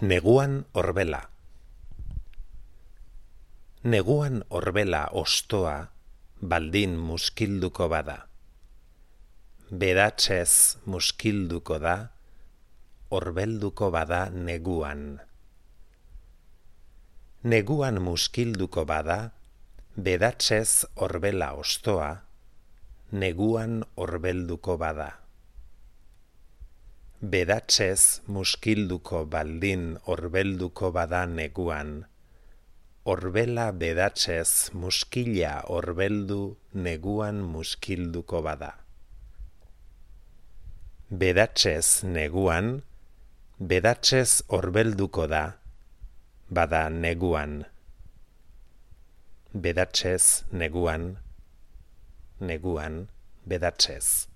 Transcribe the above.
Neguan orbela Neguan orbela ostoa baldin muskilduko bada. Bedatzez muskilduko da, orbelduko bada neguan. Neguan muskilduko bada, bedatzez orbela ostoa, neguan orbelduko bada bedatzez muskilduko baldin orbelduko bada neguan, orbela bedatzez muskila orbeldu neguan muskilduko bada. Bedatzez neguan, bedatzez orbelduko da, bada neguan. Bedatzez neguan, neguan bedatzez.